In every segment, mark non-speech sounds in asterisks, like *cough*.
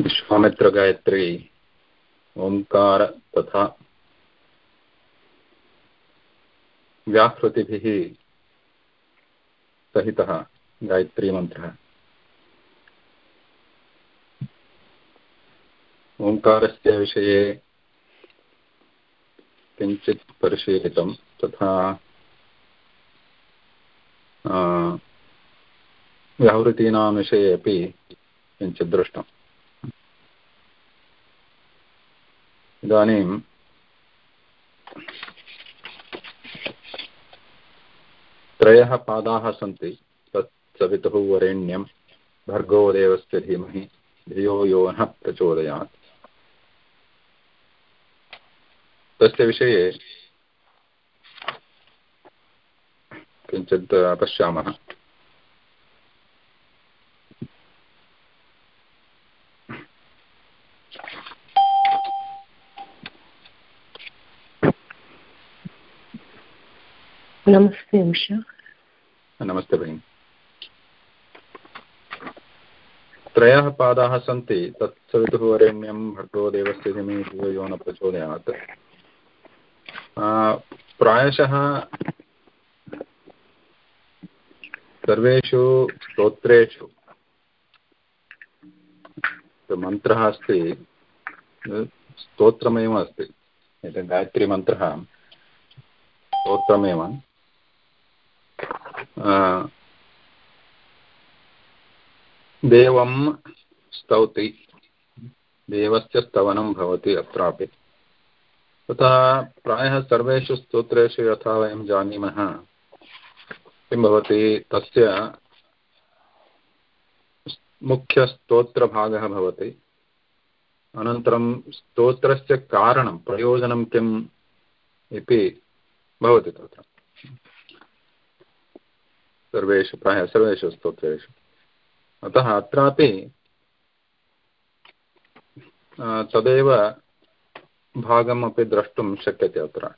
विश्वामित्रगायत्री ओङ्कार तथा व्याहृतिभिः सहितः गायत्रीमन्त्रः ओङ्कारस्य विषये किञ्चित् परिशीलितं तथा व्यावृतीनां विषये अपि किञ्चित् दृष्टम्। इदानीं त्रयः पादाः सन्ति, तत् सवितुः वरेण्यं। भर्गो देवस्य धीमहि, धियो यो नः प्रचोदयात्। तस्य विषये किञ्चित् पश्यामः। नमस्ते, उषा। नमस्ते भगिनि त्रयः पादाः सन्ति। तत्सवितुः वरेण्यं भट्टो देवस्य धीमहि यो न प्रचोदयात्। प्रायशः सर्वेषु स्तोत्रेषु मन्त्रः अस्ति। स्तोत्रमेव अस्ति। एतत् गायत्रीमन्त्रः स्तोत्रमेव। देवं स्तौति देवस्य स्तवनं भवति अत्रापि तथा प्रायः सर्वेषु स्तोत्रेषु यथा वयं जानीमः किं भवति तस्य मुख्यस्तोत्रभागः भवति अनन्तरं स्तोत्रस्य कारणं प्रयोजनं किम् इति भवति तत्र सर्वेषु प्रायः, सर्वेषु स्तोत्रेषु। अतः अत्रापि तदेव भागम् अपि द्रष्टुं शक्यते अत्र।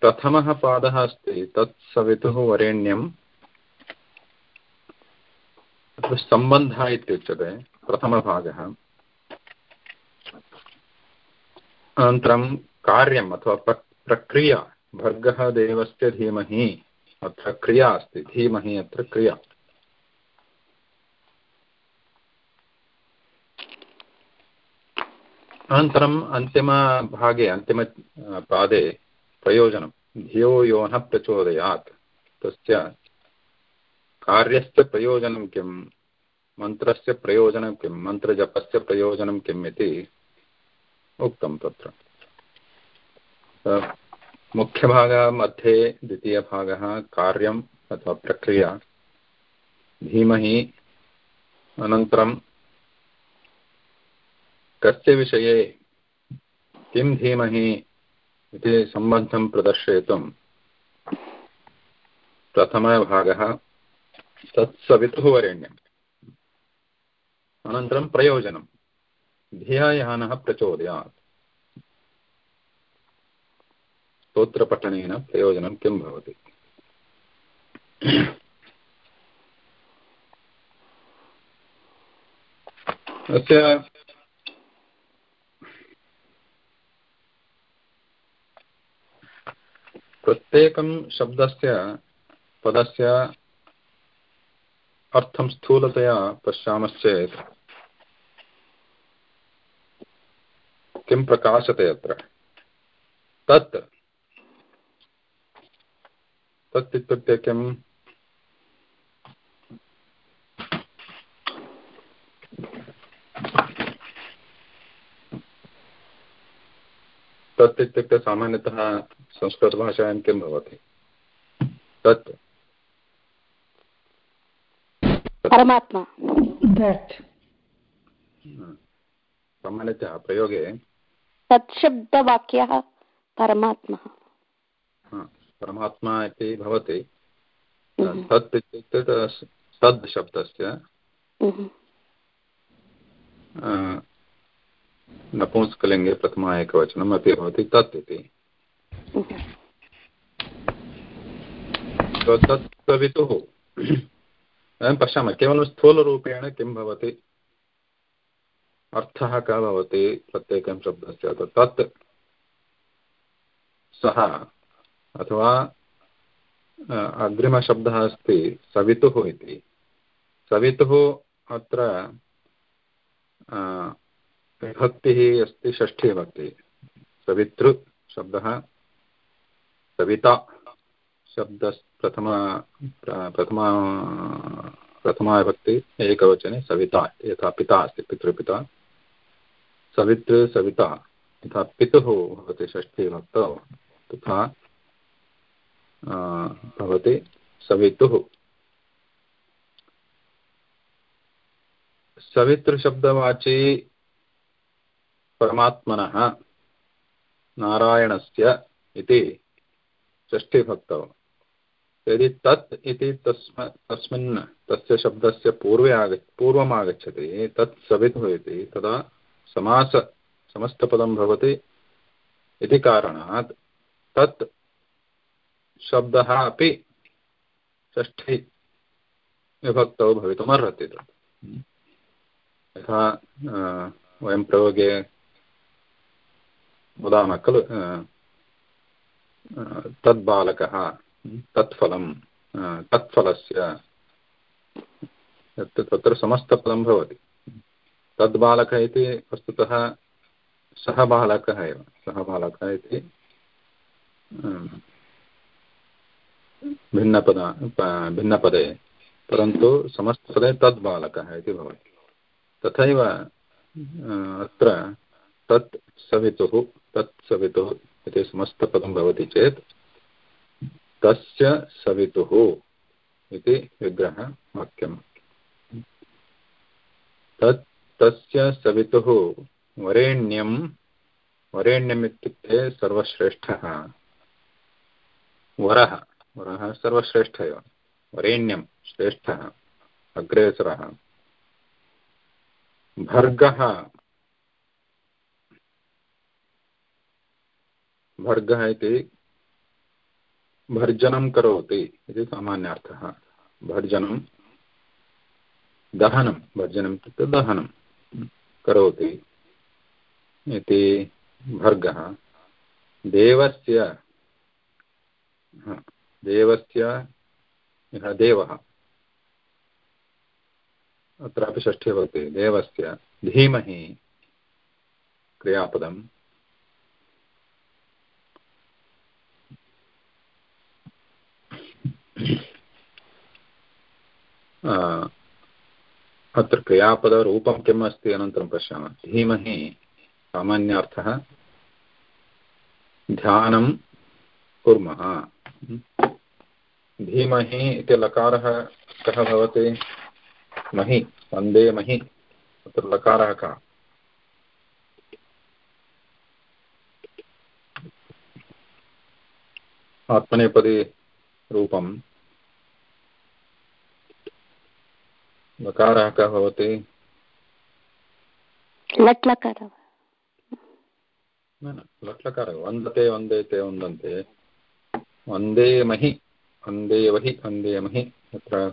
प्रथमः पादः अस्ति, तत् सवितुः वरेण्यं सम्बन्धः इत्युच्यते, प्रथमभागः। अनन्तरं कार्यम् अथवा प्रक्रिया। भर्गः देवस्य धीमहि। अत्र क्रिया अस्ति, धीमहि अत्र क्रिया। अनन्तरम् अन्तिमभागे, अन्तिमपादे प्रयोजनं धियो यो न प्रचोदयात्। तस्य कार्यस्य प्रयोजनं किं? मन्त्रस्य प्रयोजनं किं? मन्त्रजपस्य प्रयोजनं किम् इति उक्तं तत्र। मुख्यभागः मध्ये द्वितीयभागः कार्यम् अथवा प्रक्रिया। धीमहि अनन्तरं कस्य विषये किं धीमहि इति सम्बन्धं प्रदर्शयितुं प्रथमभागः तत्सवितुः वरेण्यम्। प्रयोजनं धियायानः प्रचोदयात्। स्तोत्रपठनेन प्रयोजनं किं भवति? अस्य प्रत्येकं शब्दस्य, पदस्य अर्थं स्थूलतया पश्यामश्चेत् किं प्रकाशते अत्र? तत् तत् इत्युक्ते किम् तत् इत्युक्ते सामान्यतः संस्कृतभाषायां किं भवति? तत्। परमात्मा। सामान्यतः प्रयोगे तत्शब्दवाक्यः परमात्मा। परमात्मा इति भवति। तत् इत्युक्ते तद् शब्दस्य। नपुंसकलिङ्गे प्रथमा एकवचनम् अपि भवति तत् इति। तत् वितुः वयं पश्यामः केवलं स्थूलरूपेण किं भवति? अर्थः कः भवति प्रत्येकं शब्दस्य? तत् सः अथवा अग्रिमशब्दः अस्ति, सवितुः इति। सवितुः अत्र विभक्तिः अस्ति षष्ठीभक्तिः सवितृशब्दः, सविता शब्द प्रथमा प्रथमा प्रथमा विभक्ति एकवचने सविता, यथा पिता अस्ति, पितृपिता। सवितृ, सविता, यथा पितुः भवति षष्ठीभक्तौ तथा भवति सवितुः। सवितृशब्दवाची परमात्मनः नारायणस्य इति षष्ठीभक्तौ। यदि तत् इति तस्म, तस्मिन् तस्य शब्दस्य पूर्वे आग पूर्वम् आगच्छति तत् सवितुः इति, तदा समास, समस्तपदं भवति इति कारणात् तत् शब्दः अपि षष्ठी विभक्तौ भवितुमर्हति तत् यथा वयं प्रयोगे वदामः खलु तद्बालकः तत्फलं तत्फलस्य तत्र समस्तफलं भवति। तद्बालकः इति वस्तुतः सः बालकः एव। सः बालकः इति भिन्नपद भिन्नपदे, परन्तु समस्तपदे तद्बालकः इति भवति। तथैव अत्र तत् सवितुः तत् सवितुः इति समस्तपदं भवति चेत्, तस्य सवितुः इति विग्रहवाक्यम्। तत्, तस्य सवितुः वरेण्यं वरेण्यम् इत्युक्ते सर्वश्रेष्ठः। वरः। वरः सर्वश्रेष्ठ एव वरेण्यं श्रेष्ठः, अग्रेसरः। भर्गः। भर्गः इति भर्जनं करोति इति सामान्यार्थः। भर्जनं, दहनं, भर्जनम् इत्युक्ते दहनं करोति इति भर्गः। देवस्य देवस्य, यः देवः। अत्रापि षष्ठी भवति देवस्य, धीमहि, क्रियापदम्। अत्र क्रियापदरूपं किम् अस्ति, अनन्तरं पश्यामः। धीमहि, सामान्यार्थः, ध्यानं कुर्मः। धीमहि इति लकारः कः भवति? महि वंदे महि अत्र लकारः कः? आत्मनेपदी रूपं लकारः कः भवति? लट् लकारः न लट्लकारः वन्दते वन्देते वन्दन्ते। वंदे महि। वंदे वहि वंदे महि। तत्र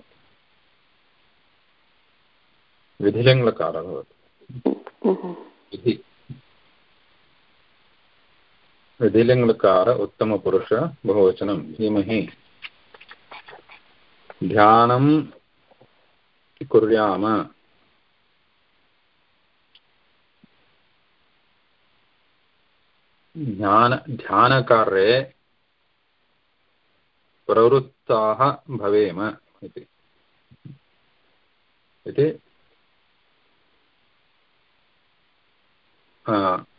विधिलिङ्लकारः भवति। विधि। विधिलिङ्लकार उत्तमपुरुष बहुवचनं। धीमहि। ध्यानं कुर्याम। ध्यान ध्यानकार्ये प्रवृत्ताः भवेम इति।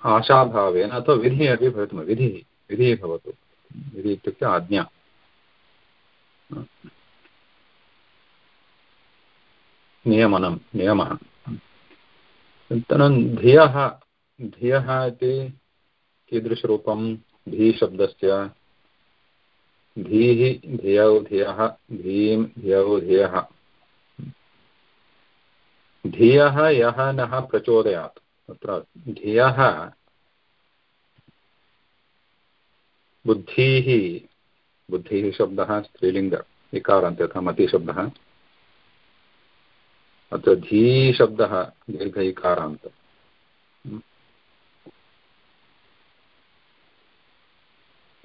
आशाभावेन अथवा विधिः अपि भवितुं विधिः विधिः विधिः आज्ञा। नियमनं, नियमः। अनन्तरं धियः धियः इति कीदृशरूपं धीशब्दस्य धीः धियौ धियः धीं धियौ धियः। धियः यः नः प्रचोदयात्। तत्र धियः बुद्धिः बुद्धिः शब्दः स्त्रीलिङ्ग मतिशब्दः। अत्र दीर्घ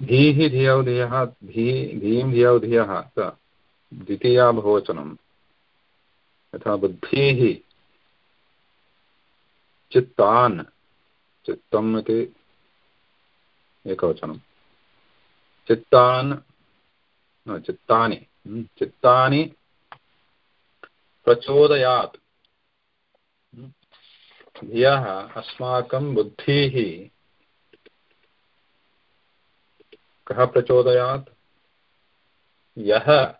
धीः धियौ धियः धी धीं धियौ धियः द्वितीया बहुवचनं यथा बुद्धिः चित्तान्, चित्तम् इति एकवचनं चित्तान् चित्तानि चित्तानि प्रचोदयात्। धियः अस्माकं बुद्धिः कः प्रचोदयात्? यः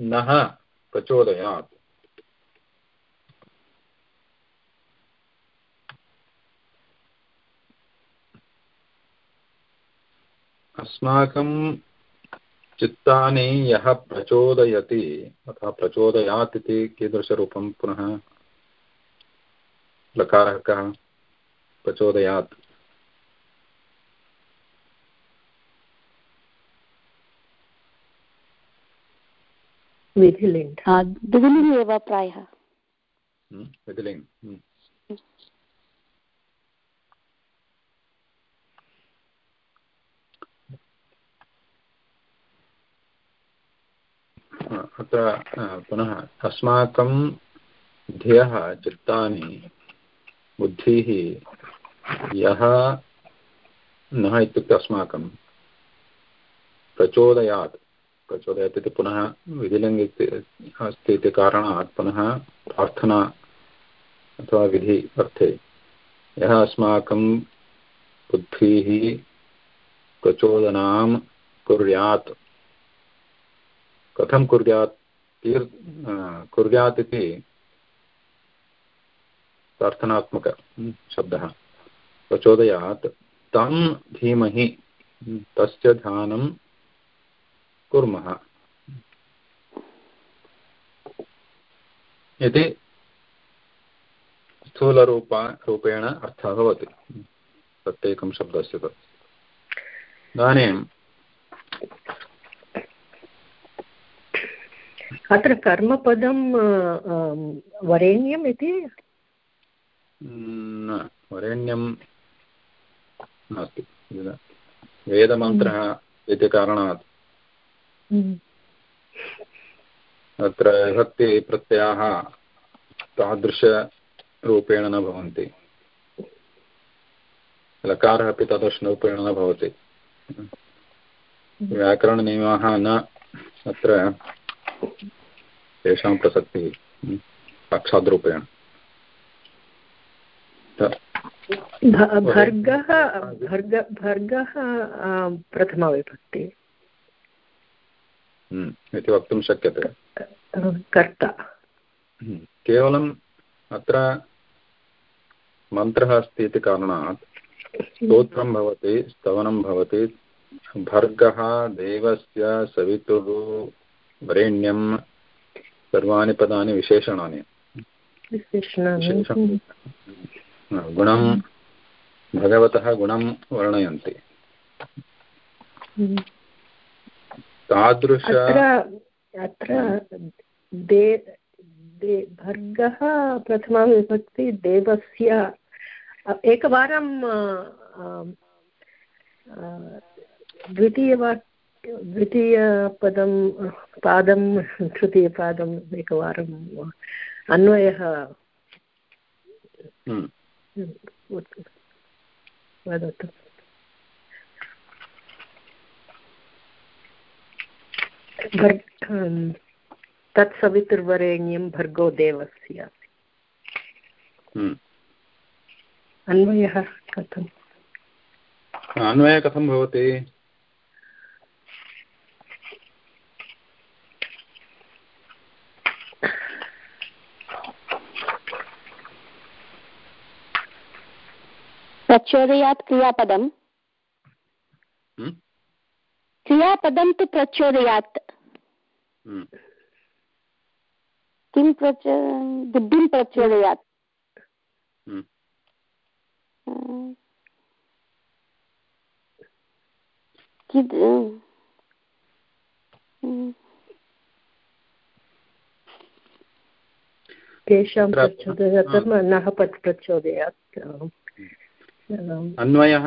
नः प्रचोदयात्। अस्माकं चित्तानि यः प्रचोदयति अथवा प्रचोदयात् इति विधिलिङ्ग्। द्विलिङ्ग् एव प्रायः। विधिलिङ्ग् अत्र पुनः अस्माकं ध्येयः चित्तानि बुद्धिः यः नः इत्युक्ते अस्माकं प्रचोदयात्। प्रचोदयत् इति पुनः विधिलिङ्ग् अस्ति इति कारणात् पुनः प्रार्थना अथवा विधि अर्थे। यः अस्माकं बुद्धिः प्रचोदनां कुर्यात्। कथं कुर्यात्? तीर् कुर्यात् इति प्रार्थनात्मक शब्दः। प्रचोदयात्। तं धीमहि। तस्य ध्यानं कुर्मः। इति स्थूलरूपा रूपेण अर्थः भवति। प्रत्येकं शब्दस्य तत् इदानीं अत्र कर्मपदं वरेण्यम् इति? न वरेण्यं नास्ति। वेदमन्त्रः इति कारणात् अत्र विभक्तिप्रत्ययाः तादृशरूपेण न भवन्ति। लकारः अपि तादृशरूपेण न भवति। व्याकरणनियमाः न अत्र तेषां प्रसक्तिः साक्षाद्रूपेण। भर्गः भर्ग भर्गः प्रथमविभक्ति हम्म, इति वक्तुं शक्यते। कर्ता। हम्म, केवलम् अत्र मन्त्रः अस्ति इति कारणात् स्तोत्रं भवति स्तवनं भवति भर्गः देवस्य सवितुः वरेण्यं सर्वाणि पदानि विशेषणानि। गुणं भगवतः गुणं वर्णयन्ति। हम्म। तादृश अत्र दे दे भर्गः प्रथमाविभक्ति देवस्य एकवारं द्वितीयवाक् द्वितीयपदं पादं तृतीयपादम् एकवारम् अन्वयः हम्म। वदतु तत्सवितुर्वरेण्यं भर्गो देवस्य हम्म। अन्वयः कथम् अन्वयः कथं भवति प्रचोदयात् क्रियापदम् हम्म? क्रियापदं तु प्रचोदयात्। किं प्रच बुद्धिं प्रचोदयात्। तेषां नः पत् प्रचोदयात् अन्वयः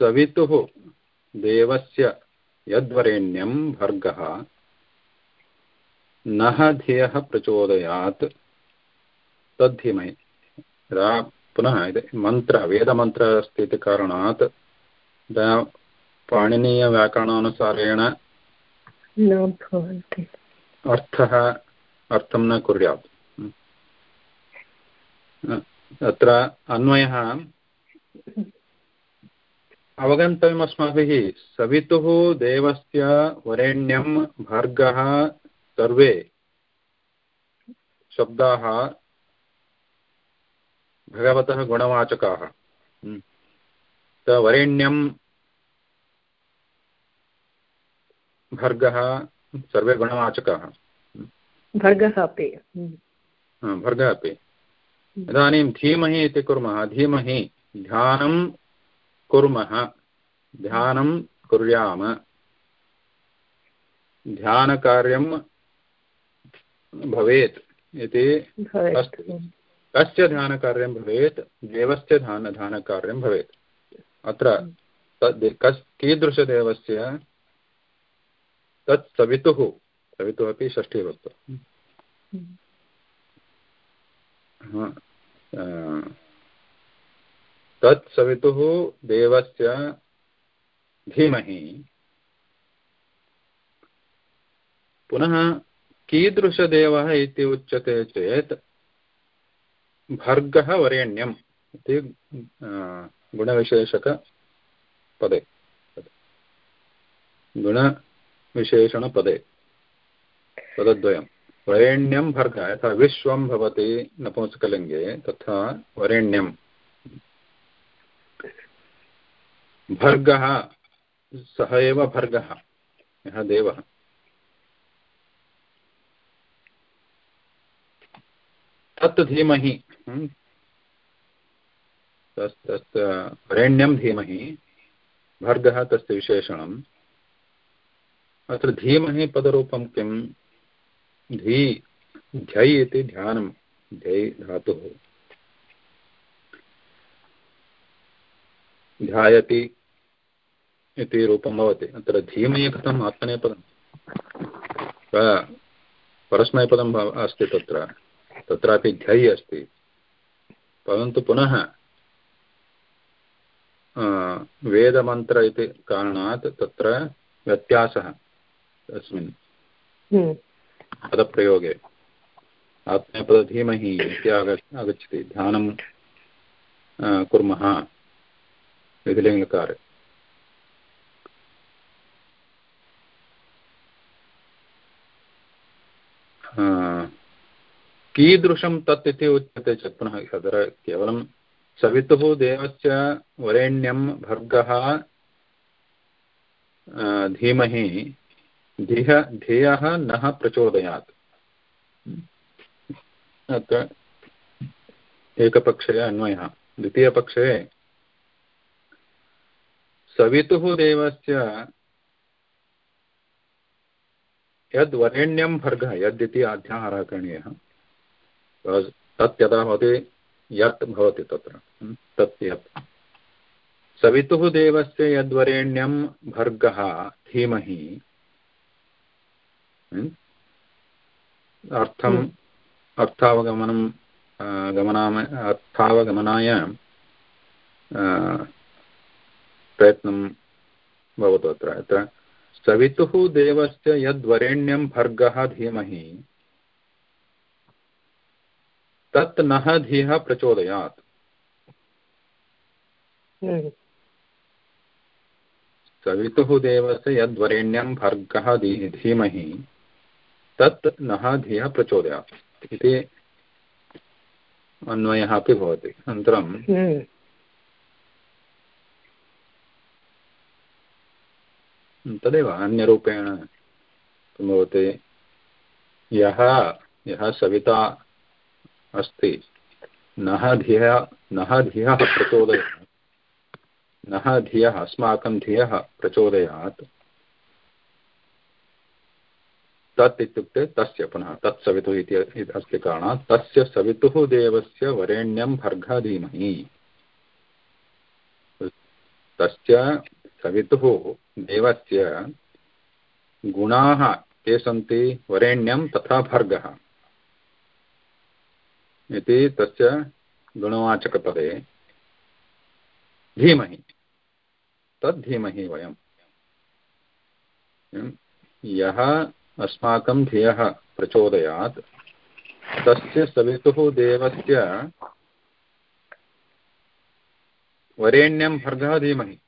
सवितुः देवस्य यद्वरेण्यं भर्गः। नः धियः प्रचोदयात्। तद्धीमहि पुनः मन्त्र वेदमन्त्रः अस्ति इति कारणात् पाणिनीयव्याकरणानुसारेण अर्थः अर्थं न कुर्यात्। अत्र अन्वयः। अवगन्तव्यम् अस्माभिः। सवितुः देवस्य वरेण्यं भर्गः सर्वे। शब्दाः भगवतः गुणवाचकाः। वरेण्यं भर्गः सर्वे गुणवाचकाः। भर्गः अपि। भर्गः अपि। इदानीं धीमहि इति कुर्मः। धीमहि ध्यानं कुर्मः। ध्यानं कुर्याम। ध्यानकार्यं भवेत् इति कस्य ध्यानकार्यं भवेत् देवस्य ध्यान ध्यानकार्यं भवेत्। अत्र कस् कीदृशदेवस्य तत् सवितुः सवितुः अपि षष्ठी वस्तु तत् सवितुः देवस्य धीमहि। पुनः कीदृशदेवः इति उच्यते चेत् भर्गः वरेण्यम् इति गुणविशेषकपदे। गुणविशेषणपदे। पदद्वयम्। वरेण्यं भर्ग यथा विश्वं भवति नपुंसकलिङ्गे तथा वरेण्यं भर्गः, सः एव भर्गः, यः देवः। तत् धीमहि हम्म। तस् धीमहि, भर्गः तस्य विशेषणम्। अत्र धीमहि पदरूपं किं? धी, ध्यै इति ध्यानं ध्यै धातुः। ध्यायति इति रूपं भवति। अत्र धीमहि कथम् आत्मनेपदं परस्मैपदम् अस्ति तत्र। तत्रापि ध्यै अस्ति। परन्तु पुनः वेदमन्त्र इति कारणात् तत्र व्यत्यासः तस्मिन् हम्म। पदप्रयोगे। आत्मनेपदधीमहि इति आगच्छति। ध्यानं कुर्मः। विधिलिङ्गकारे कीदृशं तत् इति उच्यते चेत् पुनः तत्र केवलं सवितुः देवस्य वरेण्यं भर्गः धीमहि धिह धियः नः प्रचोदयात् अत्र एकपक्षे अन्वयः द्वितीयपक्षे सवितुः देवस्य यद् वरेण्यं भर्गः यद् अध्याहारः करणीयः तत् यदा भवति यत् भवति तत्र। तत् यत्। सवितुः देवस्य यद्वरेण्यं भर्गः धीमहि अर्थम् अर्थावगमनं गमनाम अर्थावगमनाय प्रयत्नं भवतु अत्र। अत्र सवितुः देवस्य यद्वरेण्यं भर्गः धीमहि तत् नः धियः प्रचोदयात्। हम्म। सवितुः देवस्य यद्वरेण्यं भर्गः धीमहि तत् नः धियः प्रचोदयात्। इति अन्वयः अपि भवति। अनन्तरं तदेव अन्यरूपेण भवति। यः यः सविता अस्ति, नः धियः नः धियः प्रचोदयात्। नः धियः अस्माकं धियः प्रचोदयात्। तत् इत्युक्ते तस्य पुनः, तत् सवितुः इति अस्ति कारणात्, तस्य सवितुः देवस्य वरेण्यं भर्गा धीमहि तस्य सवितुः देवस्य गुणाः के सन्ति वरेण्यं तथा भर्गः। इति तस्य गुणवाचकपदे धीमहि। तद्धीमहि वयं यः अस्माकं धियः प्रचोदयात्, तस्य सवितुः देवस्य वरेण्यं भर्गः धीमहि।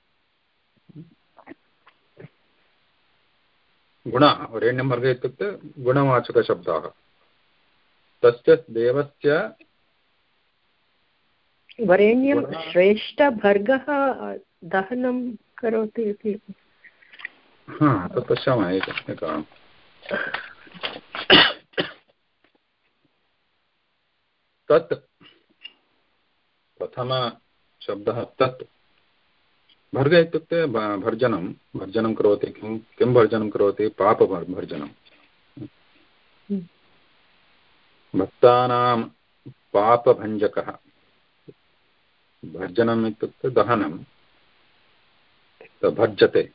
गुणः वरेण्यं वर्गः इत्युक्ते गुणवाचकशब्दाः तस्य देवस्य वरेण्यं श्रेष्ठभर्गः दहनं करोति इति। तत् पश्यामः तत् प्रथमशब्दः तत्। भर्ग इत्युक्ते भर्जनं भर्जनं करोति किं किं भर्जनं करोति? पापभर्जनं भक्तानां पापभञ्जकः। भर्जनम् इत्युक्ते दहनं। भर्जते।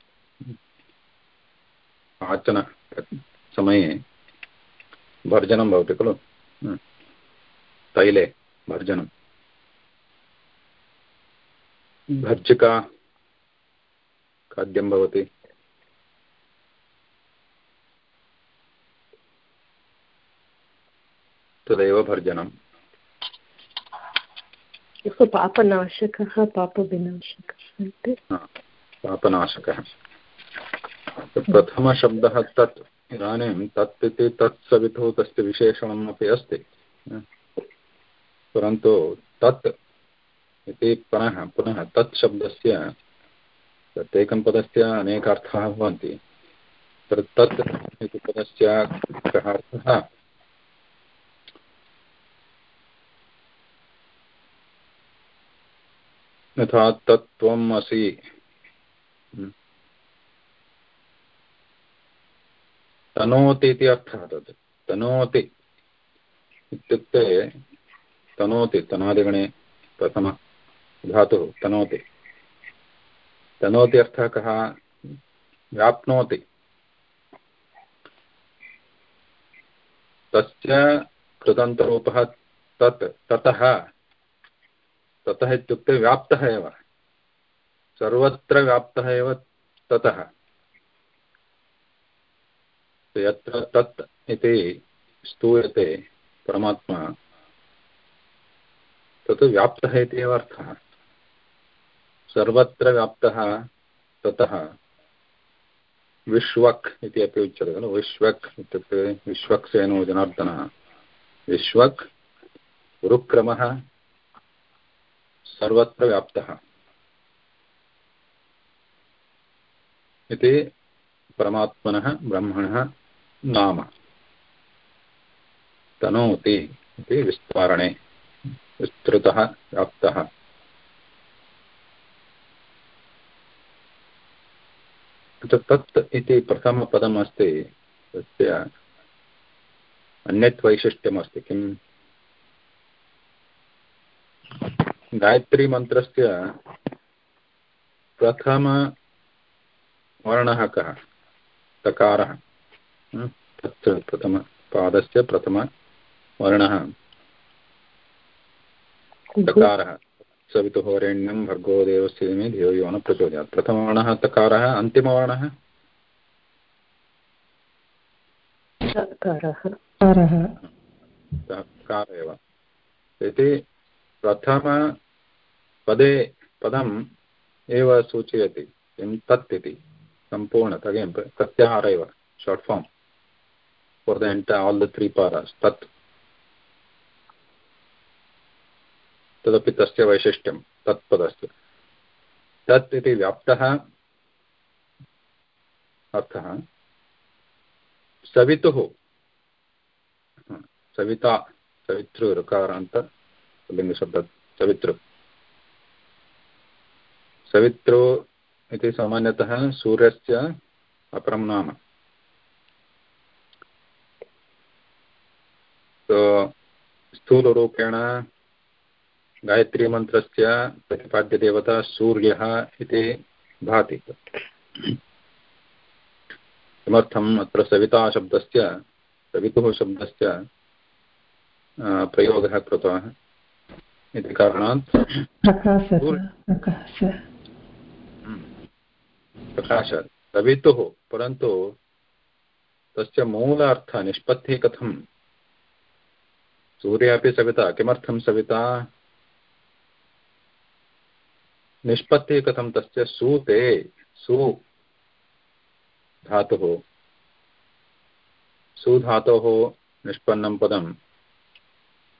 पाचनसमये भर्जनं भवति खलु? तैले भर्जनं। भर्जिका खाद्यं भवति। तदेव भर्जनम्। पापनाशकः पापविनाशकः पापनाशकः। प्रथमशब्दः तत् इदानीं तत् इति तत् सवितुः तस्य विशेषणम् अपि अस्ति। परन्तु तत् इति पुनः पुनः तत् शब्दस्य प्रत्येकं पदस्य अनेकार्थाः भवन्ति। तत् इति पदस्य कः अर्थः? यथा तत्त्वम् असि। तनोति इति अर्थः तत्। तनोति इत्युक्ते तनोति, तनादिगणे प्रथम धातुः तनोति। तनोति अर्थः कः व्याप्नोति। तस्य तत्, ततः ततः इत्युक्ते व्याप्तः एव। सर्वत्र व्याप्तः एव ततः। यत्र तत् इति स्तूयते परमात्मा, तत् व्याप्तः इति एव अर्थः। सर्वत्र व्याप्तः ततः। विश्वक् इति अपि उच्यते खलु। विश्वक् इत्युक्ते विश्वक्सेनो जनार्दनः। विश्वक् गुरुक्रमः सर्वत्र व्याप्तः। इति परमात्मनः, ब्रह्मणः नाम। तनोति इति विस्तारणे। विस्तृतः, व्याप्तः। तत् इति प्रथमपदम् अस्ति तस्य अन्यत् वैशिष्ट्यमस्ति किम् गायत्रीमन्त्रस्य प्रथमवर्णः कः तकारः तत्र प्रथमपादस्य प्रथमवर्णः तकारः सवितुः भर्गो देवस्य मे धियो यो न प्रचोदयात्। प्रथमवर्णः तकारः अन्तिमवर्णः? कार एव। इति प्रथमपदे पदम् एव सूचयति किं तत् इति। सम्पूर्णतः प्रत्याहार एव short form for the and all the three paras तत्। तदपि तस्य वैशिष्ट्यं, तत्पदस्य। तत् इति व्याप्तः अर्थः, सवितुः, सविता सवितृकारान्त लिङ्गशब्द, सवितृ। सवितृ इति सामान्यतः सूर्यस्य अपरं नाम। सो स्थूलरूपेण गायत्रीमन्त्रस्य प्रतिपाद्यदेवता सूर्यः इति भाति। किमर्थम् अत्र सविताशब्दस्य सवितुः शब्दस्य प्रयोगः कृतः? इति कारणात् प्रकाश सवितुः परन्तु तस्य मूल अर्थः निष्पत्तिः कथं सूर्य अपि सविता किमर्थं सविता? निष्पत्तिः कथं तस्य सूते? सु धातुः। सुधातोः निष्पन्नं पदं।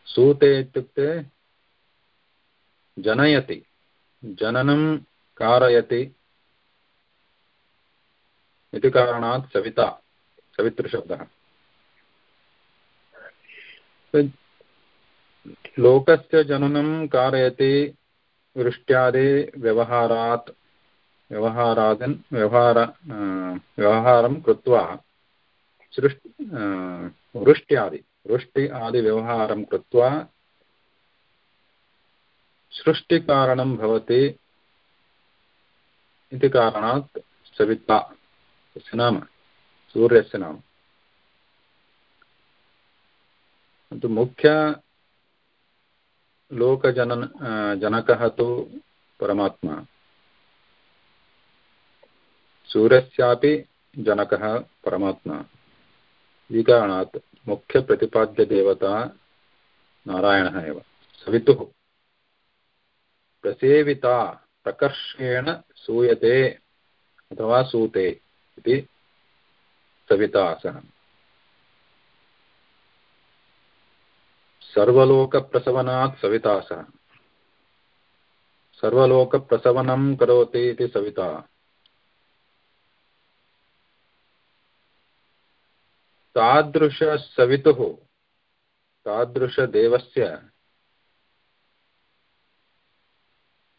सूते इत्युक्ते जनयति। जननं कारयति। इति कारणात् सविता, सवितृशब्दः। लोकस्य जननं कारयति। वृष्ट्यादिव्यवहारात् व्यवहारादन् व्यवहार व्यवहारं कृत्वा सृष् वृष्ट्यादि, वृष्टि आदिव्यवहारं कृत्वा सृष्टिकारणं भवति इति कारणात् सविता, तस्य नाम, सूर्यस्य नाम। किन्तु मुख्यलोकजनन जनकः तु परमात्मा। सूर्यस्यापि जनकः परमात्मा। इति कारणात् मुख्यप्रतिपाद्यदेवता नारायणः एव। सवितुः। प्रसेविता, प्रकर्षेण सूयते अथवा सूते इति सवितासः सर्वलोकप्रसवनात् सवितासः सर्वलोकप्रसवनं करोति इति सविता। तादृशसवितुः, तादृशदेवस्य,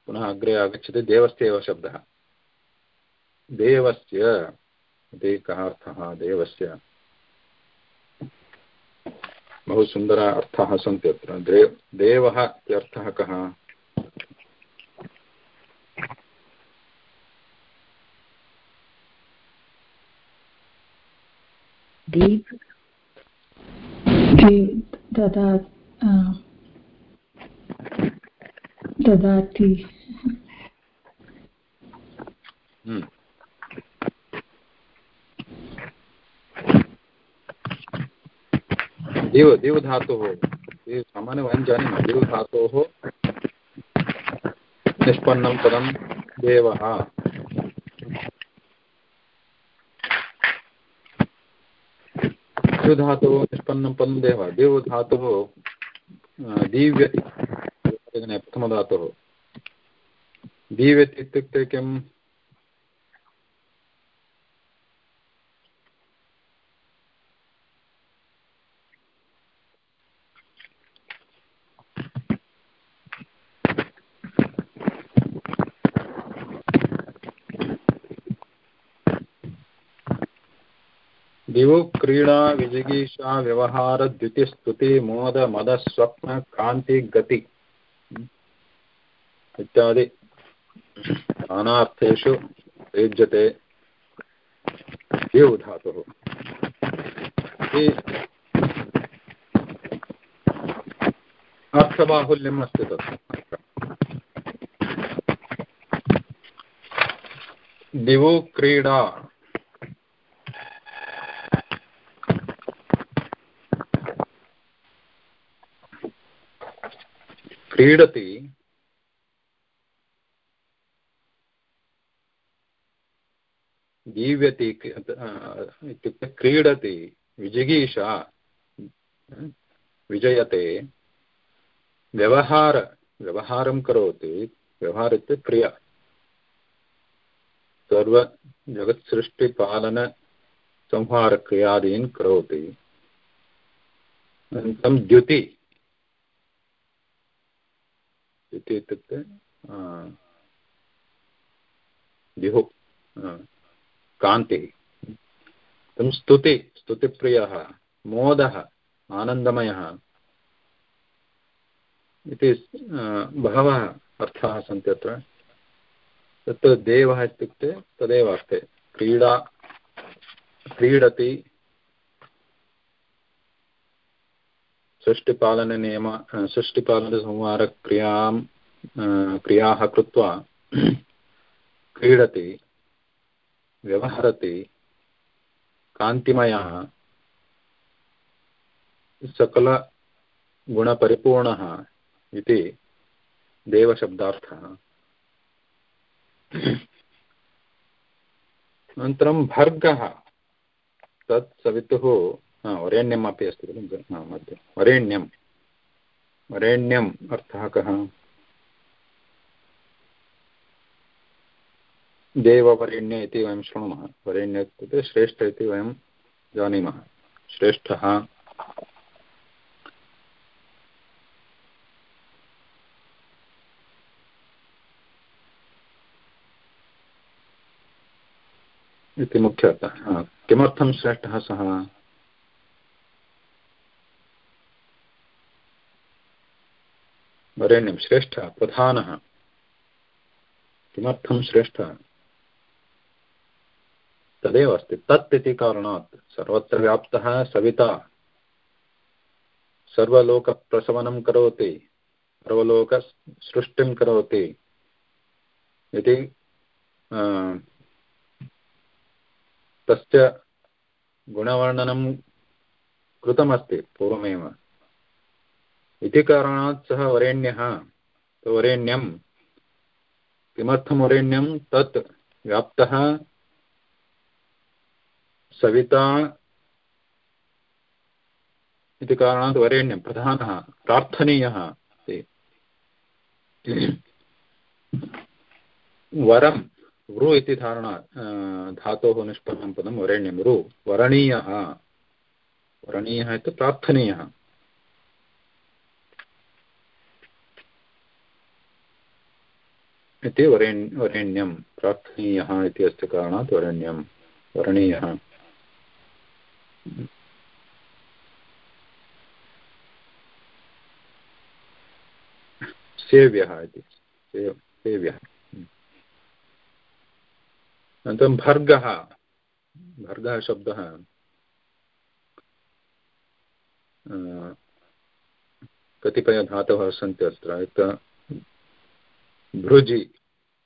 पुनः अग्रे आगच्छति देवस्य एव शब्दः। देवस्य इति कः अर्थः, देवस्य। बहु सुन्दर अर्थाः सन्ति अत्र। देव देवः इत्यर्थः कः? ददाति। देव, देवधातोः। सामान्य वयं जानीमः। देवधातोः निष्पन्नं पदं देवः। देवधातोः निष्पन्नं पदं देवः। देवधातुः दीव्यति। प्रथमधातुः। दीव्यति इत्युक्ते किम्? क्रीडा विजिगीषा व्यवहार द्युतिस्तुति मोद मद स्वप्न कान्ति गति इत्यादि। नानार्थेषु प्रयुज्यते दिव् धातुः अर्थबाहुल्यम् दिवु क्रीडा क्रीडति जीव्यति क्रीडति, विजिगीषा विजयते, व्यवहार, व्यवहारं करोति, व्यवहार इत्युक्ते क्रिया। सर्वजगत्सृष्टिपालनसंहारक्रियादीन् करोति। अनन्तरं द्युति। इति इत्युक्ते द्युः कान्तिः। स्तुति, स्तुतिप्रियः, मोदः, आनन्दमयः। इति बहवः अर्थाः सन्ति अत्र। तत् देवः इत्युक्ते तदेव अर्थे। क्रीडा, क्रीडति सृष्टिपालननियम सृष्टिपालनसंहारक्रियाँ क्रियाः कृत्वा *clears throat* क्रीडति व्यवहरति कान्तिमयः सकलगुणपरिपूर्णः इति देवशब्दार्थः। *clears throat* अनन्तरं भर्गः तत् सवितुः वरेण्यम् अपि अस्ति खलु मध्ये। वरेण्यं वरेण्यम्, अर्थः कः? देववरेण्य इति वयं शृणुमः। वरेण्य इत्युक्ते श्रेष्ठ इति वयं जानीमः। श्रेष्ठः। इति मुख्यतः किमर्थं श्रेष्ठः सः? वरेण्यं श्रेष्ठः, प्रधानः। किमर्थं श्रेष्ठः? तदेव अस्ति। तत् इति कारणात् सर्वत्र व्याप्तः सविता। सर्वलोकप्रसवनं करोति, सर्वलोकसृष्टिं करोति इति तस्य गुणवर्णनं कृतमस्ति पूर्वमेव। इति कारणात् सः वरेण्यः। वरेण्यं किमर्थं वरेण्यं तत् व्याप्तः सविता इति कारणात् वरेण्यं प्रधानः, प्रार्थनीयः वरं, वृ इति धारणा धातोः निष्पन्नं पदं वरेण्यं। वृ, वरणीयः। वरणीयः इति प्रार्थनीयः। इति वरेण्, वरेण्यं। प्रार्थनीयः इति अस्य कारणात् वरेण्यं। वरणीयः। सेव्यः इति। सेव्यः। अनन्तरं भर्गः। भर्गः शब्दः। कतिपयधातवः सन्ति अत्र। भृजि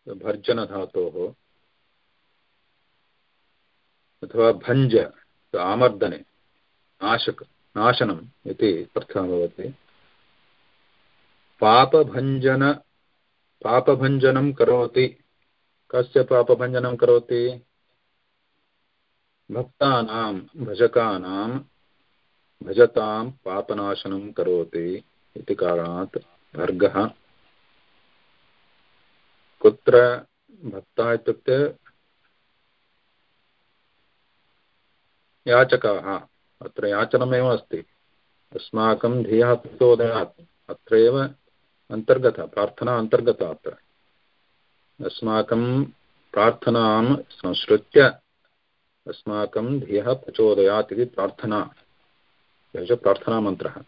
भर्जनधातोः, अथवा भञ्ज, आमर्दने, नाशक, नाशनम् इति अर्थः भवति। पापभञ्जन, पापभञ्जनं करोति। कस्य पापभञ्जनं करोति? भक्तानां, भजकानां, भजतां पापनाशनं कुत्र भक्ताः इत्युक्ते याचकाः अत्र याचनमेव अस्ति। अस्माकं धियः प्रचोदयात् अत्र एव अन्तर्गता, प्रार्थना अन्तर्गता अत्र। अस्माकं प्रार्थनां संसृत्य अस्माकं धियः प्रचोदयात् इति प्रार्थना प्रार्थनामन्त्रः।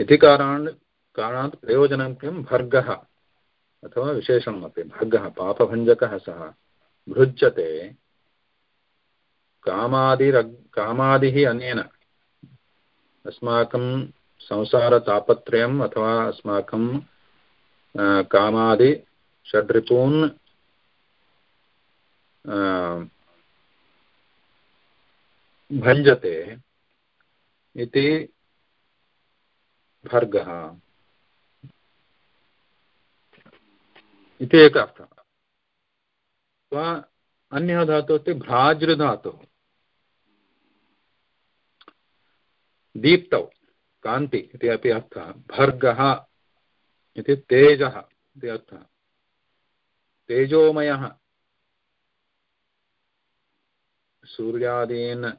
इति कारणात् कारणात् प्रयोजनं किं? भर्गः। अथवा विशेषणमपि भर्गः पापभञ्जकः सः भृज्यते। कामादिरग्, कामादिः अनेन। अस्माकं संसारतापत्रयम् अथवा अस्माकं कामादि षड्रिपून् भञ्जते इति भर्गः। इति एकः अर्थः अन्यः धातुः अस्ति भ्राजृधातुः। दीप्तौ, कान्ति इति अपि अर्थः। भर्गः इति तेजः इति अर्थः। तेजोमयः। सूर्यादीन्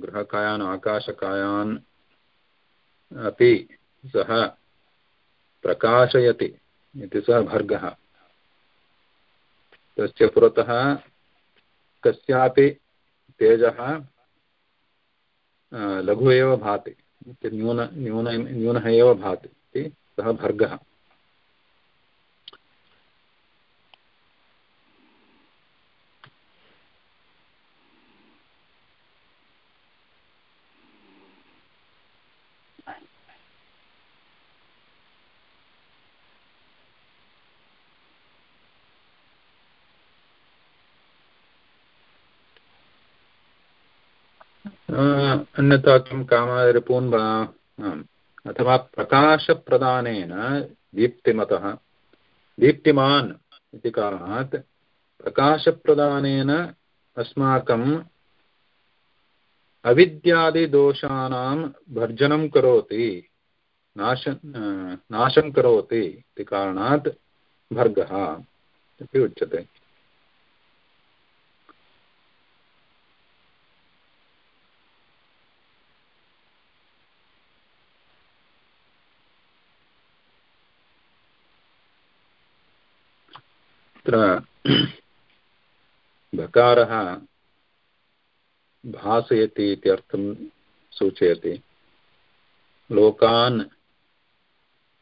गृहकायान् आकाशकायान् अपि सः प्रकाशयति इति सः भर्गः। तस्य पुरतः कस्यापि तेजः लघु एव भाति, न्यून न्यून, न्यूनः एव भाति इति सः भर्गः। अन्यथा किं कामारिपून् अथवा प्रकाशप्रदानेन दीप्तिमतः, दीप्तिमान् इति कारणात् प्रकाशप्रदानेन अस्माकम् अविद्यादिदोषाणां भर्जनं करोति, नाश, नाशं करोति इति कारणात् भर्गः इति उच्यते। तत्र बकारः भासयति इति सूचयति। लोकान्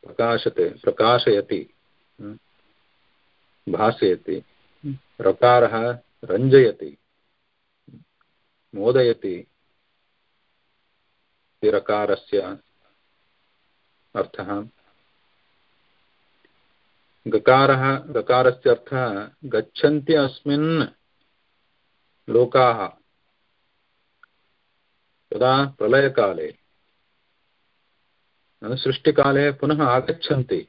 प्रकाशते, प्रकाशयति भासयति, रकारः रञ्जयति, मोदयति इति रकारस्य अर्थः। गकारः, गकारस्य अर्थः गच्छन्ति अस्मिन् लोकाः। तदा प्रलयकाले सृष्टिकाले पुनः आगच्छन्ति।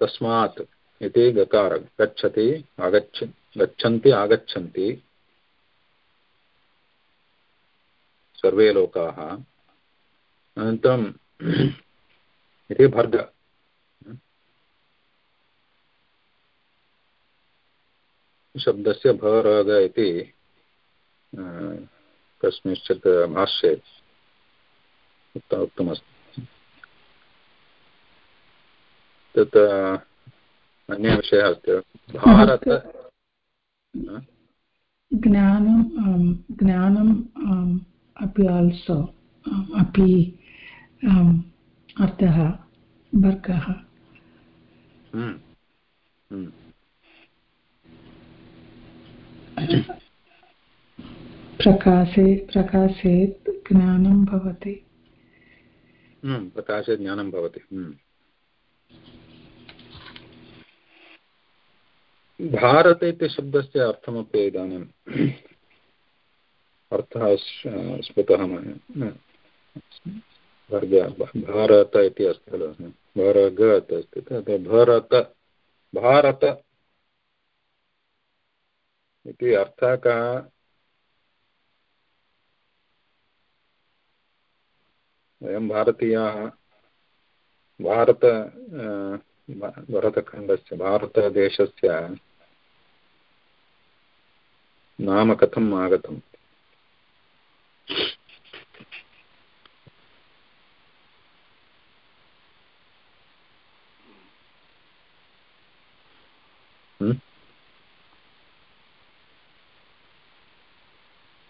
तस्मात् इति गकार, गच्छति, आगच्छ, गच्छन्ति, आगच्छन्ति। सर्वे लोकाः। अनन्तरम् इति भर्ग। शब्दस्य भरग इति कस्मिंश्चित् भाष्ये उक्तमस्ति। तत् अन्यः विषयः अस्ति भारत ज्ञानं ज्ञानम् अपि आल्सो अपि अर्थः वर्गः। प्रकाशे ज्ञानं भवति। हम्म, हम्म। भारत इति शब्दस्य अर्थमपि इदानीम् अर्थः स्फुटः भारत इति अस्ति खलु। भरग अस्ति। भारत इति अर्थः कः? वयं भारतीयाः भारत भरतखण्डस्य भारतदेशस्य नाम कथम् आगतम्?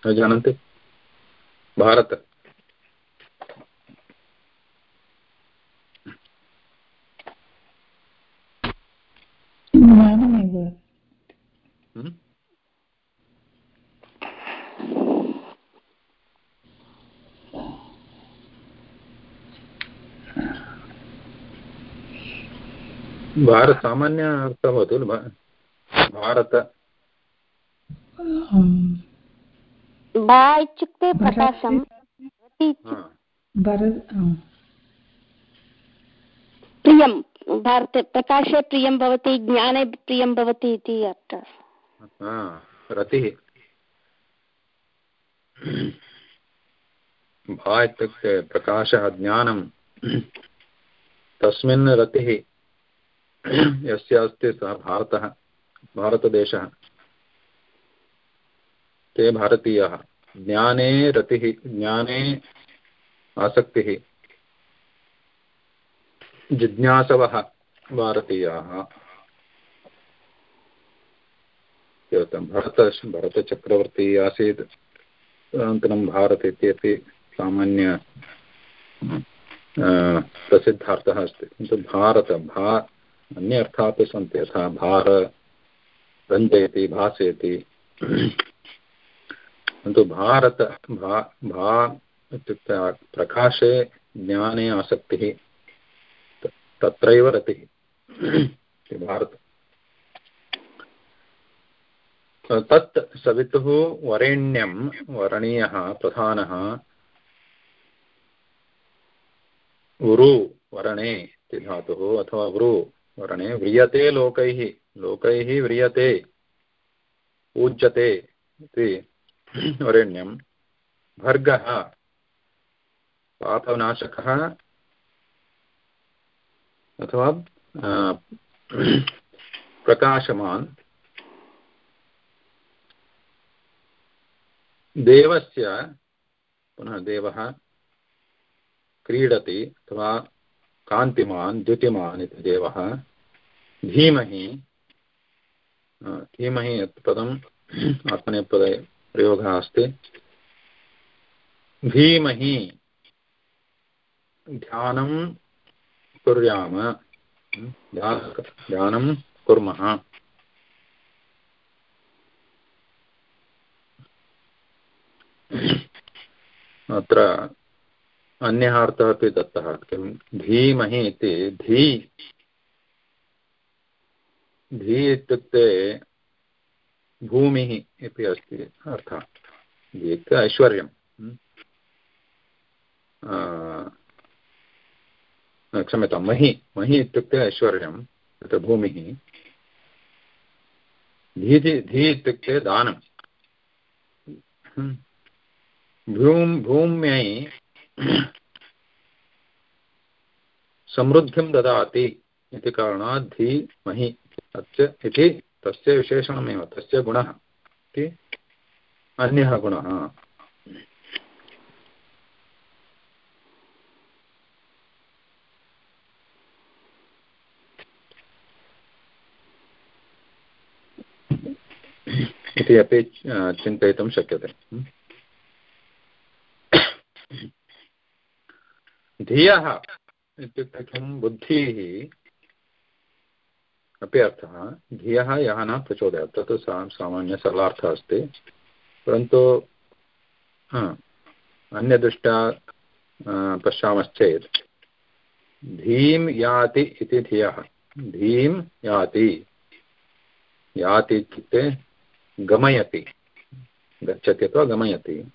न जानन्ति भारत। भारत सामान्य अर्थः भवतु भारत। बा इत्युक्ते प्रकाशं प्रियं भारते प्रकाशे प्रियं भवति ज्ञाने प्रियं भवति इति अर्थः। रतिः। भा इत्युक्ते प्रकाशः ज्ञानं तस्मिन् रतिः यस्य अस्ति सः भारतः भारतदेशः। ते भारतीयाः। ज्ञाने रतिः, ज्ञाने आसक्तिः। जिज्ञासवः भारतीयाः। भरत भरतचक्रवर्ती आसीत्। अनन्तरं भारत इत्यपि सामान्य प्रसिद्धार्थः अस्ति। भारत, भा अन्य सन्ति। यथा भार, रञ्जयति, भासयति। किन्तु भारत, भा भा, इत्युक्ते प्रकाशे ज्ञाने आसक्तिः तत्रैव रतिः भारत तत् सवितुः वरेण्यं वरणीयः प्रधानः उरु वरणे इति धातुः अथवा उरु वरणे व्रियते लोकैः लोकैः व्रियते, पूज्यते इति *clears throat* वरेण्यं भर्गः। पापनाशकः। अथवा *clears throat* प्रकाशमान्। देवस्य, पुनः देवः, क्रीडति, अथवा कान्तिमान्, द्युतिमान् इति देवः। धीमहि धीमहि पदम् *clears throat* आत्मनेपदे प्रयोगः अस्ति धीमहि ध्यानं कुर्याम। ध्यानं कुर्मः। अत्र अन्यः अर्थः अपि दत्तः धी धी भूमिः इति अस्ति अर्थः। धी इत्युक्ते ऐश्वर्यं क्षम्यतां महि महि इत्युक्ते ऐश्वर्यं तत्र भूमिः। धीति धी इत्युक्ते दानं भूं भूम्यै समृद्धिं ददाति इति कारणात् धीमहि तस्य इति तस्य विशेषणमेव, तस्य गुणः इति अन्यः गुणः। इति अपि चिन्तयितुं शक्यते। धियः इत्युक्ते किं? बुद्धिः अपि अर्थः धियः यः न प्रचोदयात्। तत् सा सामान्य सरलार्थः अस्ति। परन्तु अन्यदृष्ट्या पश्यामश्चेत्। धीं याति इति धियः। धीं याति। याति गमयति। गच्छति अथवा गमयति।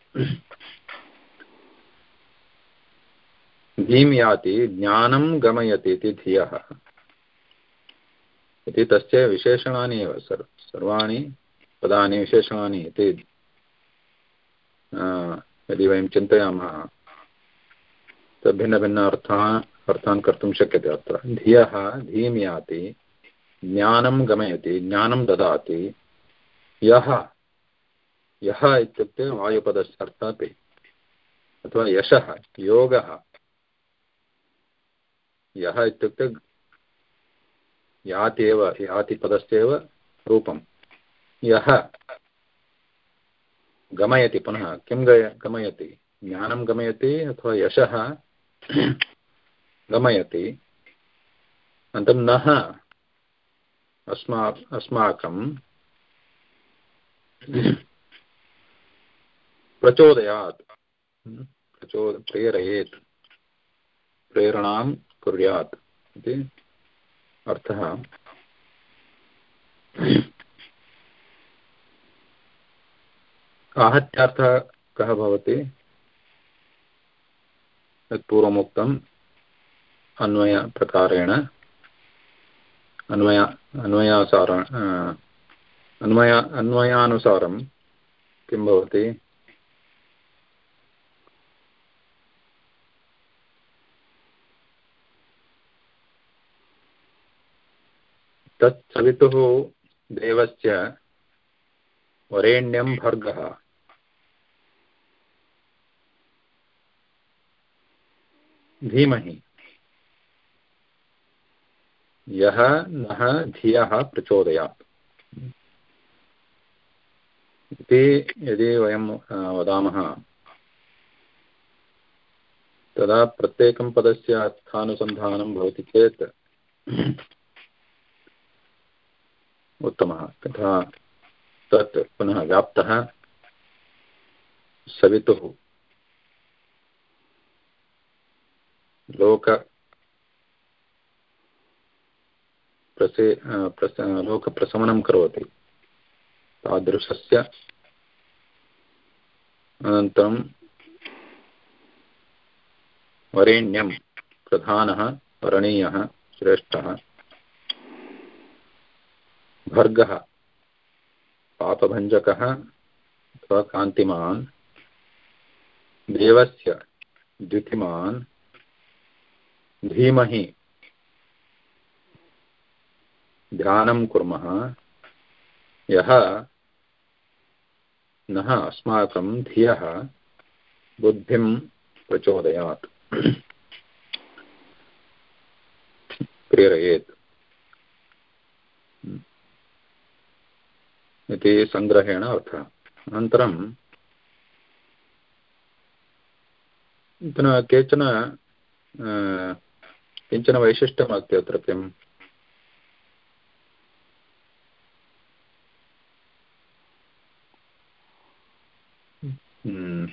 धीं याति, ज्ञानं गमयति इति धियः। इति तस्य विशेषणानि एव, सर्, सर्वाणि पदानि विशेषणानि इति यदि वयं चिन्तयामः तद् भिन्नभिन्न अर्थान् कर्तुं शक्यते अत्र। धियः धीं याति ज्ञानं गमयति, ज्ञानं ददाति, यः यः इत्युक्ते वायुपदस्य अर्थः अपि अथवा यशः, योगः, यः इत्युक्ते याति एव याति पदस्य एव रूपं यः गमयति पुनः, किं गमयति? ज्ञानं गमयति अथवा यशः गमयति? अनन्तरं नः अस्मा अस्माकं प्रचोदयात्। प्रचोद प्रेरयेत्। प्रेरणां कुर्यात् इति अर्थः आहत्यार्थः कः भवति? पूर्वमुक्तम् अन्वयप्रकारेण अन्वय अन्वयासार अन्वय अन्वयानुसारं किं भवति? तत् सवितुः देवस्य वरेण्यं भर्गः। धीमहि। यः नः धियः प्रचोदयात्। इति यदि वयं वदामः, तदा प्रत्येकं पदस्य अर्थानुसन्धानं भवति चेत् उत्तमः। तथा तत् पुनः व्याप्तः सवितुः। लोक प्रसे प्रस लोकप्रशमनं करोति। तादृशस्य अनन्तरं वरेण्यं प्रधानः, वरणीयः, श्रेष्ठः। भर्गः पापभञ्जकः अथवा कान्तिमान् देवस्य द्युतिमान्। धीमहि ध्यानं कुर्मः। यः नः *clears throat* इति सङ्ग्रहेण अर्थः। अनन्तरं केचन किंचन वैशिष्ट्यमस्ति अत्र किम्? हम्म,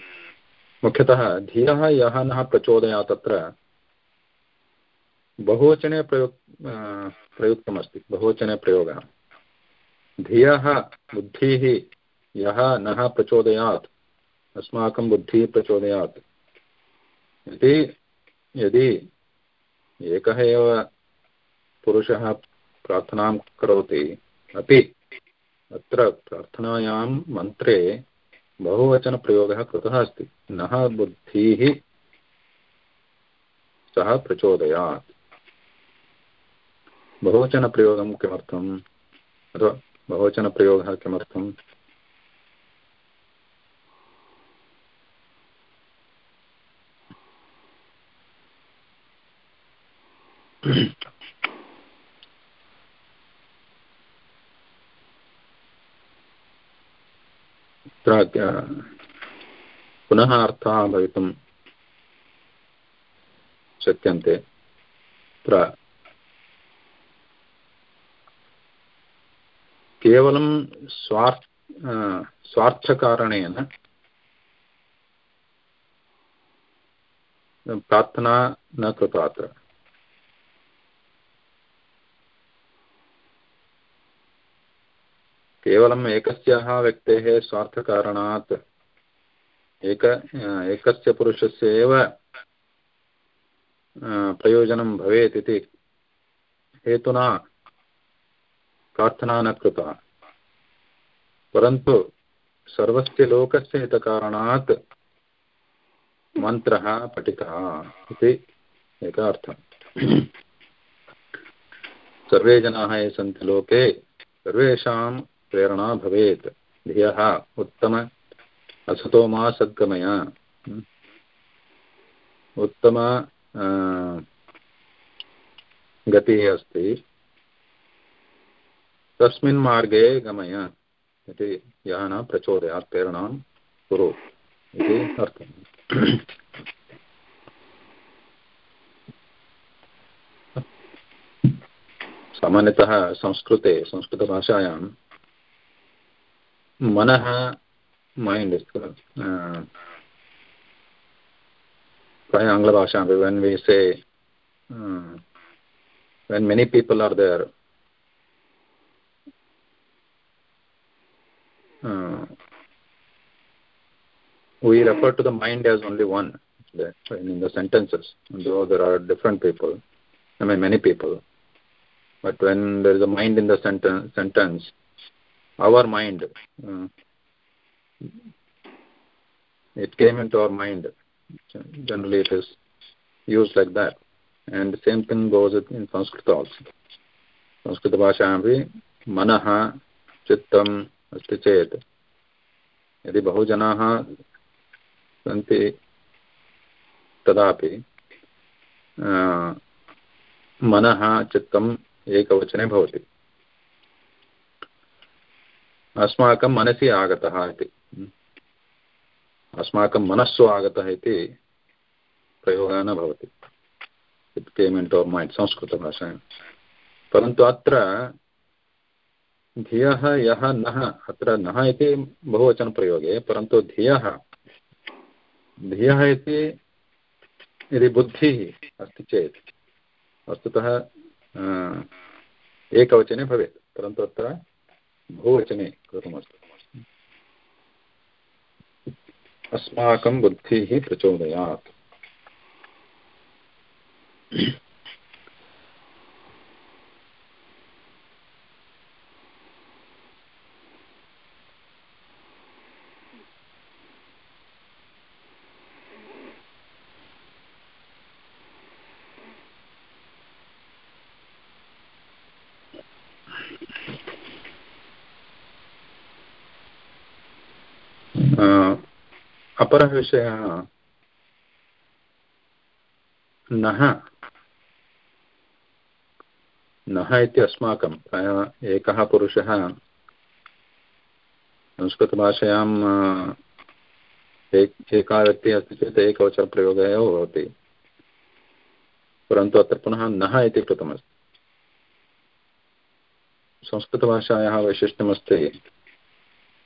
मुख्यतः धीरः यः नः प्रचोदयात् तत्र बहुवचने प्रयुक् प्रयुक्तमस्ति बहुवचने प्रयोगः। धियः बुद्धिः यः नः प्रचोदयात्। अस्माकं बुद्धिः प्रचोदयात्। इति यदि एकः एव पुरुषः प्रार्थनां करोति, अपि अत्र प्रार्थनायां मन्त्रे बहुवचनप्रयोगः कृतः अस्ति। नः बुद्धिः सः प्रचोदयात्। बहुवचनप्रयोगं किमर्थम्? अथवा बहुवचनप्रयोगः किमर्थम्? पुनः अर्थः भवितुं शक्यन्ते. केवलं स्वार् स्वार्थकारणेन प्रार्थना न कृता अत्र केवलम् एकस्याः व्यक्तेः स्वार्थकारणात्, एक एकस्य पुरुषस्य एव प्रयोजनं भवेत् इति हेतुना प्रार्थना न कृता परन्तु सर्वस्य लोकस्य हितकारणात् मन्त्रः पठितः इति एकः अर्थः सर्वे जनाः ये सन्ति लोके प्रेरणा भवेत्। धियः उत्तम असतो मा सद्गमय उत्तम गतिः अस्ति। तस्मिन् मार्गे गमय इति यः न प्रचोदयात् प्रेरणां कुरु इति अर्थः सामान्यतः संस्कृते, संस्कृतभाषायां मनः मैण्ड् प्राय आङ्ग्लभाषा when we say when many people are there Uh, we refer to the mind as only one in the sentences, though there are different people, I mean many people. But when there is a mind in the sentence, sentence our mind, uh, it came into our mind. Generally, it is used like that. And the same thing goes in Sanskrit also. Sanskrit Manaha, Chittam, अस्ति चेत् यदि बहुजनाः सन्ति तदापि मनः, चित्तम् एकवचने भवति। अस्माकं मनसि आगतः इति। अस्माकं मनस्सु आगतः इति प्रयोगः न भवति। It came in to our mind संस्कृतभाषायां। परन्तु अत्र धियः यः नः, अत्र नः इति बहुवचनप्रयोगे, परन्तु धियः धियः इति, यदि बुद्धिः अस्ति चेत्, वस्तुतः एकवचने भवेत्, परन्तु अत्र बहुवचने कृतमस्ति। अस्माकं बुद्धिः प्रचोदयात्। अपरः विषयः नः। नः इति अस्माकं प्रायः एकः पुरुषः संस्कृतभाषायां एका व्यक्तिः अस्ति चेत् एकवचनप्रयोगः एव भवति। परन्तु अत्र पुनः नः इति कृतमस्ति। संस्कृतभाषायाः वैशिष्ट्यमस्ति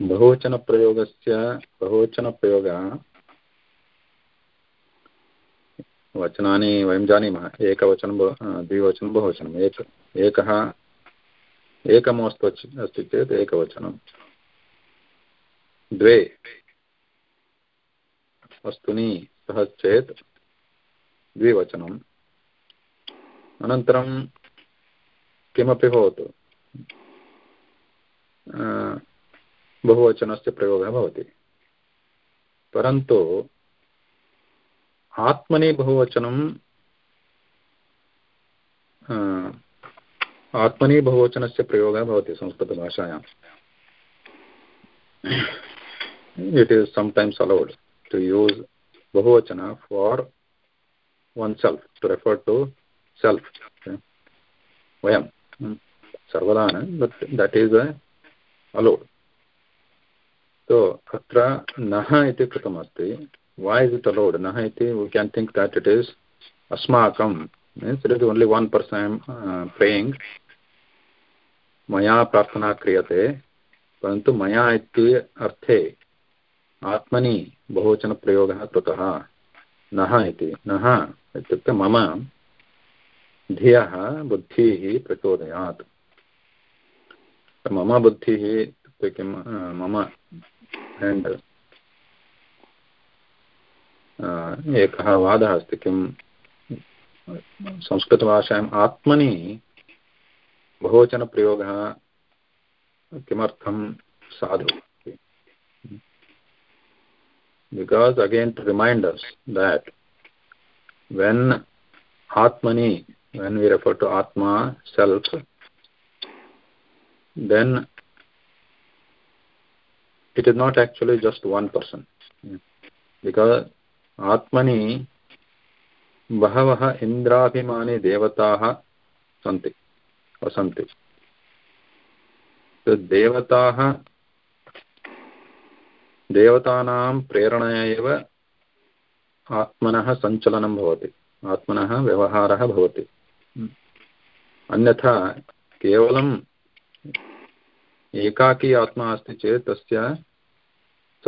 बहुवचनप्रयोगस्य, बहुवचनप्रयोगः। वचनानि वयं जानीमः। एकवचनं द्विवचनं बहुवचनम्। एक, एकः एकमस्तु अस्ति चेत् एकवचनं। द्वे वस्तुनि स्तः चेत् द्विवचनम्। किमपि भवतु। बहुवचन से प्रयोग होती परंतु आत्मने बहुवचन आत्मने बहुवचन से प्रयोग होती संस्कृत भाषाया it is sometimes allowed to use बहुवचन for oneself to refer to self Vayam that is allowed so अत्र नः इति कृतमस्ति why is it allowed? नः इति we can think that it is अस्माकं means it is only one person uh, praying. मया प्रार्थना क्रियते परन्तु मया इति अर्थे आत्मनि बहुवचनप्रयोगः कृतः नः इति नः इत्युक्ते मम धियः बुद्धिः प्रचोदयात् मम बुद्धिः इत्युक्ते किं मम एण्ड् uh, एकः वादः अस्ति, किं संस्कृतभाषायाम् आत्मनि बहुवचनप्रयोगः किमर्थं साधु? Because again to reminders that when आत्मनि वेन् वि रेफर् टु आत्मा self then it is not actually just one person because atmani बहवः इन्द्राभिमानी देवताः सन्ति वसन्ति देवताः देवतानां प्रेरणया एव आत्मनः सञ्चलनं भवति आत्मनः व्यवहारः भवति अन्यथा केवलं एकाकी आत्मा अस्ति चेत् तस्य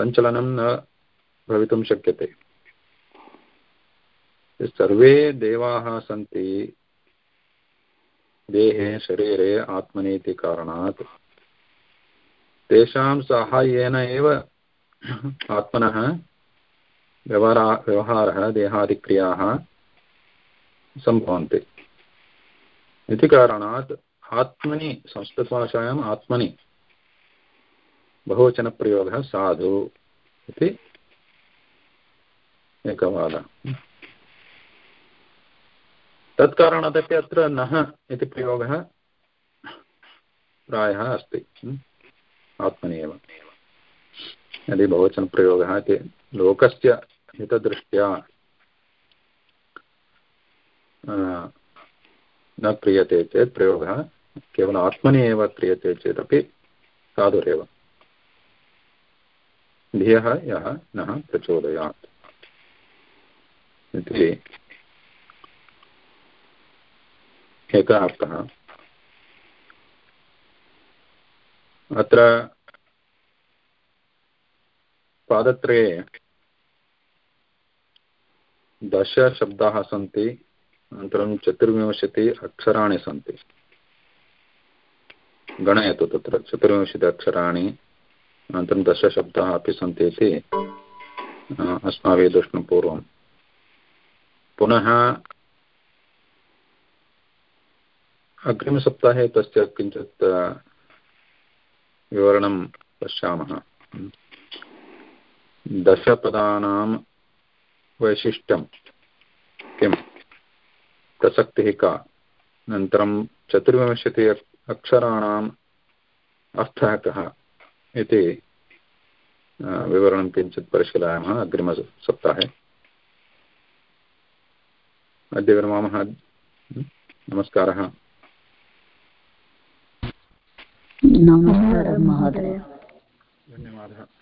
न भवितुं शक्यते। सर्वे देवाः सन्ति, देहे, शरीरे आत्मनि इति कारणात्। तेषां साहाय्येन एव आत्मनः व्यवहारा, व्यवहारः, देहादिक्रियाः सम्भवन्ति। इति कारणात् आत्मनि बहुवचनप्रयोगः साधु इति एकवादः। तत्कारणादपि अत्र नः इति प्रयोगः प्रायः अस्ति। आत्मनि यदि लोकस्य हितदृष्ट्या न क्रियते चेत् प्रयोगः केवल आत्मनि एव क्रियते साधुरेव। धियः यः नः प्रचोदयात्। इति एकः अर्थः अत्र पादत्रये दशशब्दाः सन्ति, अनन्तरं चतुर्विंशति अक्षराणि सन्ति। गणयतु तत्र, चतुर्विंशति अक्षराणि। अनन्तरं दशशब्दाः अपि सन्ति इति अस्माभिः द्रष्टुं पूर्वं पुनः अग्रिमसप्ताहे तस्य किञ्चित् विवरणं पश्यामः। दशपदानां वैशिष्ट्यं किं प्रसक्तिः का? अनन्तरं चतुर्विंशति अक्षराणाम् अर्थः कः? इति विवरणं किञ्चित् परिशीलयामः अग्रिमसप्ताहे। अद्य विरमामः नमस्कारः। नमस्कारः महोदय। धन्यवादः।